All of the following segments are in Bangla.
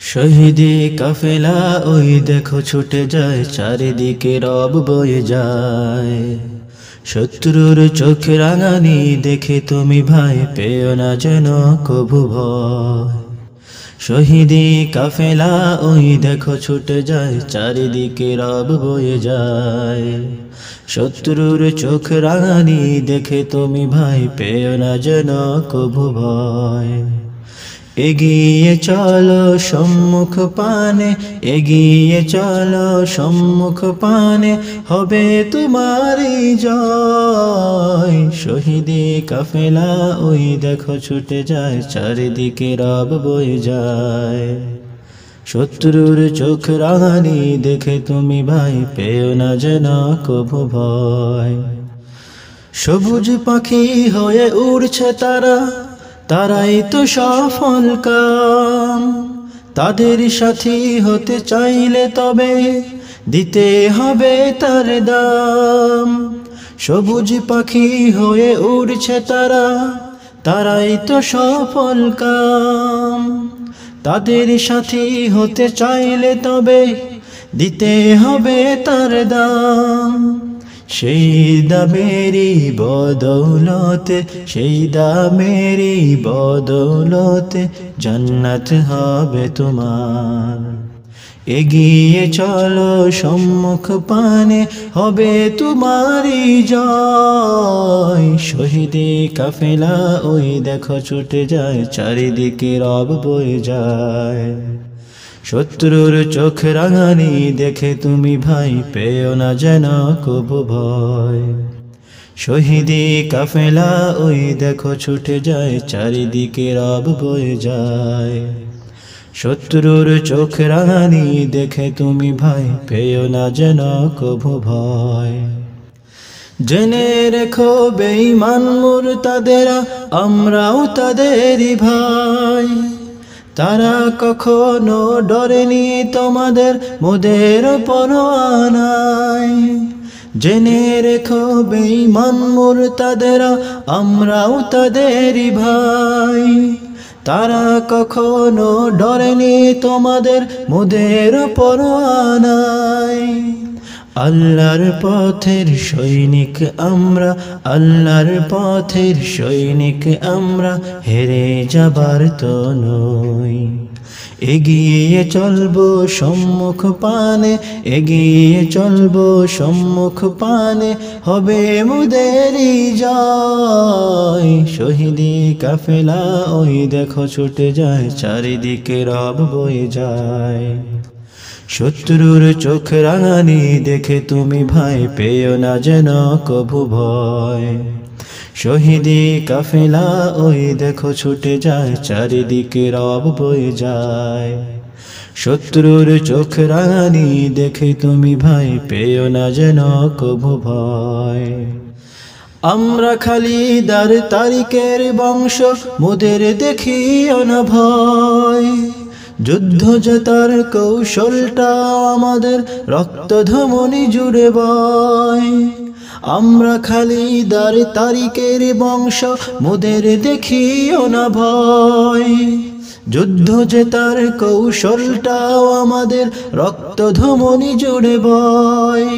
শহীদি কাফেলা, ওই দেখো ছুটে যায়, চারিদিকে রব বয়ে যায়। শত্রুর চোখ রাঙানি দেখে তুমি ভাই, পেও না যেন কবু ভয়। শহীদি কাফেলা, ওই দেখো ছুটে যায়, চারিদিকে রব বয়ে যায়। শত্রুর চোখ রাঙানি দেখে তুমি ভাই, পেও না যেন কবু ভয়। এগিয়ে চলো সম্মুখ পানে, এগিয়ে চলো সম্মুখ পানে, হবে তোমারই জয়। শহীদি কাফেলা, ওই দেখো ছুটে যায়, চারিদিকে রব বয়ে যায়। শত্রুর চোখ রাঙানি, দেখে তুমি ভাই, পেও না যেন কভু ভয়। সবুজ পাখি হয়ে উড়ছে তারা তারাই তো সফল কাম। তাদের সাথী হতে চাইলে তবে দিতে হবে তার দাম। সবুজ পাখি হয়ে উড়ছে তারা, তারাই তো সফল কাম। তাদের সাথী হতে চাইলে তবে দিতে হবে তার দাম। সেই দামেরি বদৌলতে, সেই দামেরি বদৌলতে জন্নত হবে তোমার। এগিয়ে চলো সম্মুখ পানে, হবে তোমারই জয়। শহীদে কাফেলা, ওই দেখো ছুটে যায়, চারিদিকে রব বয়ে যায়। শত্রুর চোখ রাঙানি দেখে তুমি ভাই পেও না যেন কবু ভয়। শহীদি কাফেলা, ওই দেখো ছুটে যায়, চারিদিকে রব বয়ে যায়। শত্রুর চোখ রাঙানি দেখে তুমি ভাই পেও না যেন কবু ভয়। জেনে রেখো বেঈমান মুরতাদেরা, আমরাও তাদেরই ভাই। তারা কখনো ডরেনি তোমাদের মোদের পরোয়ানায়। জেনে রেখো বেঈমান মুরতাদেরা, আমরাও তাদেরই ভাই। তারা কখনো ডরেনি তোমাদের মোদের পরোয়ানায়। আল্লাহর পথের সৈনিক আমরা, আল্লাহর পথের সৈনিক আমরা, হেরে যাবার তো নই। এগিয়ে চলবো সম্মুখ পানে, এগিয়ে চলবো সম্মুখ পানে, হবে মুদেরি জয়। শহীদি কাফেলা, ওই দেখো ছুটে যায়, চারিদিকে রব বয়ে যায়। শত্রুর চোখ রাঙানি দেখে তুমি ভাই পেও না যেন কভু ভয়। শহীদি কাফেলা, ওই দেখো ছুটে যায়, চারিদিকে রব বয়ে যায়। শত্রুর চোখ রাঙানি দেখে তুমি ভাই পেও না যেন কভু ভয়। আমরা খালি দার তারিকের বংশ, মোদের দেখি অনভয় যুদ্ধ জেতার কৌশলটা আমাদের রক্ত ধমনি জুড়ে বয়। আমরা খালি দার তারিকের বংশ, মোদের দেখিও না ভয়। যুদ্ধ জেতার কৌশলটাও আমাদের রক্ত ধমনি জুড়ে বয়।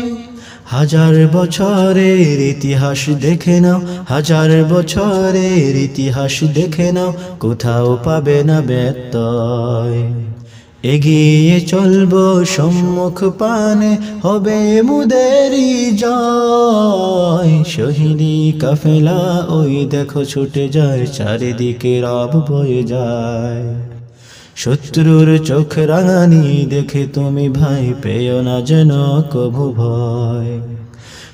হাজার বছরের ইতিহাস দেখে নাও, হাজার বছরের ইতিহাস দেখে নাও, কোথাও পাবে না ব্যত্যয়। এগিয়ে চলবো সম্মুখ পানে, হবে মুদেরি জয়। শহীদি কাফেলা, ওই দেখো ছুটে যায়, চারিদিকে রব বয়ে যায়। শত্রুর চোখ রাঙানি দেখে তুমি ভাই পেও না যেন কভু ভয়।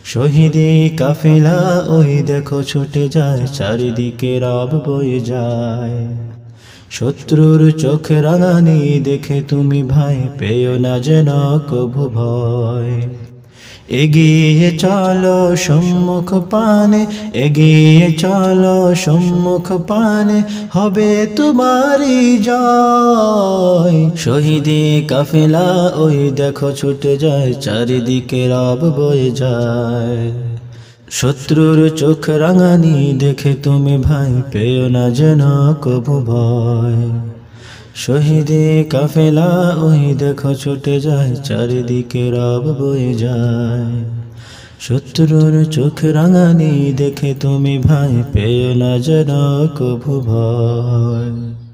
শহীদি কাফেলা, ওই দেখো ছুটে যায়, চারিদিকে রব বয়ে যায়। শত্রুর চোখ রাঙানি দেখে তুমি ভাই পেও না যেন কভু ভয়। এগিয়ে চলো সম্মুখ পানে, এগিয়ে চলো সম্মুখ পানে, হবে তোমারই জয়। শহীদি কাফেলা, ওই দেখো ছুটে যায়, চারিদিকে রব বয়ে যায়। শত্রুর চোখ রাঙানি, দেখে তুমি ভাই পেও না যেন কবু ভয়। শহীদে কাফেলা, ওই দেখো ছুটে যায়, চারিদিকে রব বয়ে যায়। শত্রুর চোখ রাঙানি দেখে তুমি ভাই পেয়ে না যেন কভু ভয়।